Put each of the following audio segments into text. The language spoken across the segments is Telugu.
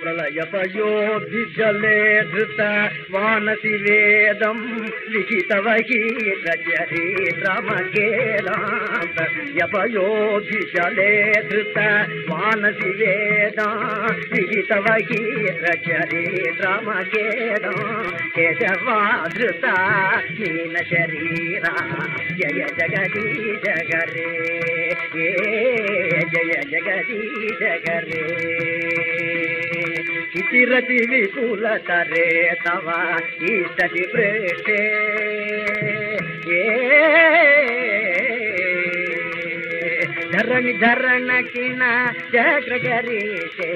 ప్రళయపయోధి జలే ధృత వానసి వేదం లిఖితవగీరచరిత్రమకేరాంత యపయోధి జలే ధృత వానసి వేద లిఖితవగీరచరిత్రమకేరా కేశవాధృత నీన శరీరా జయ జగదీ జగరే ఏ జయ జగదీ జగరే ఇతిరతి విపులతరే తవ ఈతటి ప్రేషే. ఏ. ధరణి ధరణ కిణ చక్రగరీషే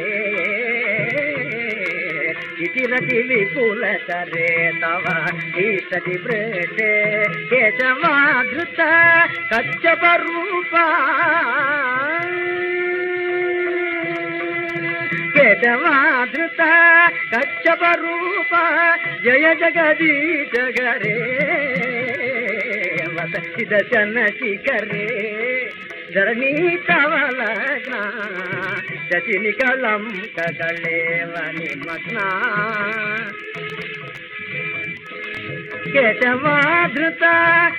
ఇతిరతి విపులతరే తవ ఈతటి ప్రేషే. కేశవాధృత కచ్చప రూపా కేశవాధృత కచ్చప రూప జయ జగదీ జగరే వసతి దశన శిఖరే ధరణీ కవల దశిని కలం కదళేవని మగ్నా కేశవాధృత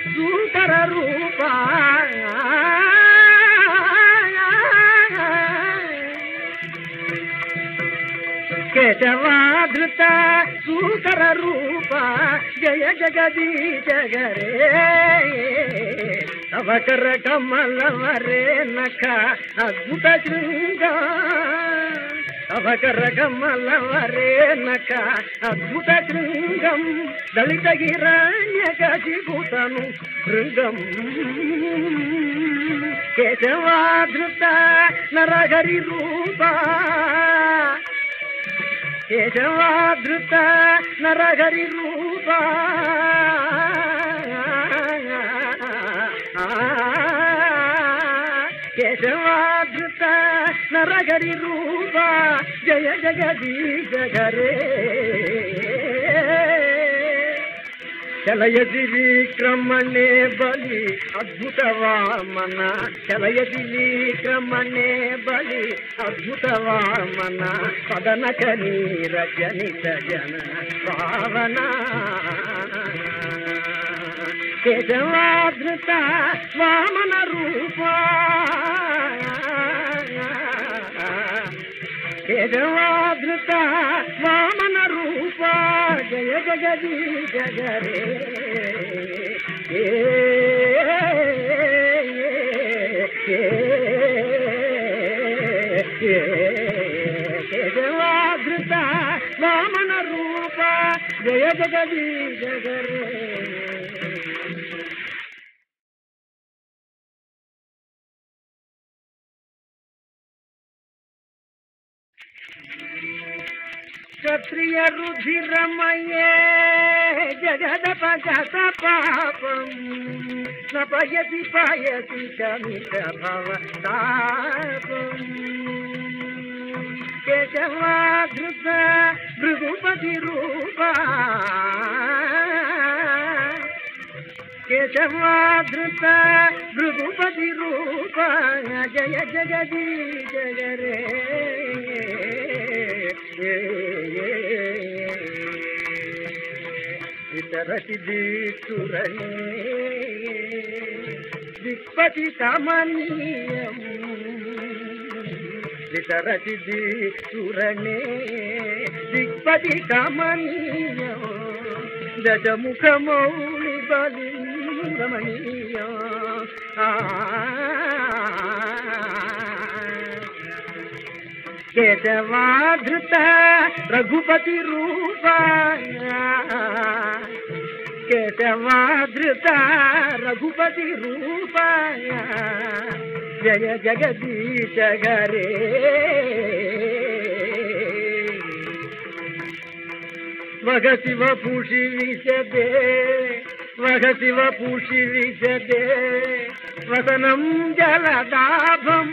సూకర రూపా కేశవాధృత సూకర రూప. జయ జగదీ జగరే తవకర కమలవరే నఖ అద్భుత శృంగ. అవకర కమలవరే నఖ అద్భుత శృంగం. దళిత హిరణ్య గజిభూతను శృంగం. కేశవాధృత నరహరి రూపా. కేశవాధృత నరహరి రూప కేశవాధృత నరహరి రూప జయ జగదీ జగరే చలయది విక్రమణే బలి అద్భుత వామన చలయది విక్రమణే బలి అద్భుత వామన పదన కనీర జనిత జన పావన కేశవాధృత వామన రూపా. కేశవాధృత వామన రూపా. జయ జగదీ జగరే కేశవాధృత వామన రూప జయ జగదీ జగరే క్షత్రియ రుధిరమయే జగదపగత పాపం నపయతి పాయతి కమిత భవ కేశవాధృత భృగుపతి రూపా. కేశవాధృత భృగుపతి రూప. జయ జగదీ జగరే. ఇతరటి దీక్షురణి దిక్పతి కమనీయం ఇతరటి దీక్షురణే దిక్పతి కమనీయం దజముఖమౌళి బలి రమణీయ కేశవాధృత రఘుపతి రూప కేశవాధృత రఘుపతి రూప జయ జగదీశ గరే. వగ శివ పూషి విశదే వగ శివ పూషి విశదే వసనం జలదాభం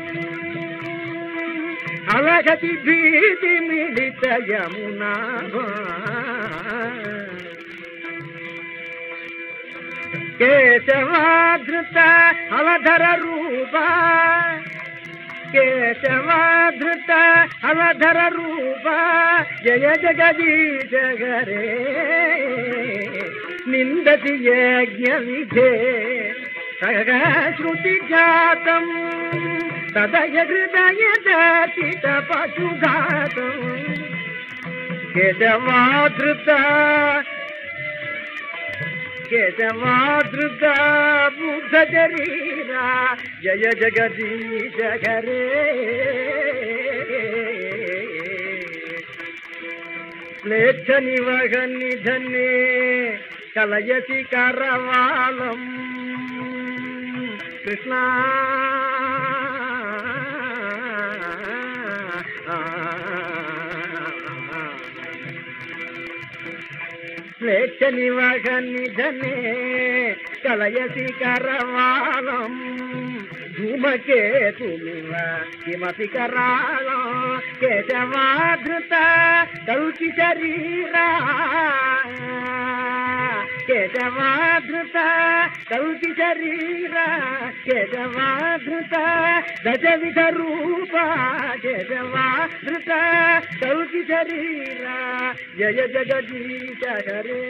అలగతి భీతి మిళిత యమునా. కేశవాధృత అలధర రూప. కేశవాధృత అలధర రూప. జయ జగదీశ హరే నిందతి యజ్ఞ విధే సగ శృతి జాతం తదయ హృదయ దర్శిత పశుఘాతం కేశవాధృత కేశవాధృత బుద్ధ శరీరా జయ జగదీశ హరే మ్లేచ్ఛ నివహ నిధనే కలయసి కరవాళం కృష్ణా మ్లేచ్ఛ నివహ నిధనే కలయసి కరవాలం ధూమకేతుమివ కిమపి కరాళం కేశవాధృత కౌకి శరీరా. కేశవాధృత కౌకి శరీర కేశవాధృత దశ విధ రూప కేశవాధృత కౌకి శరీర జయ జగదీశ హరే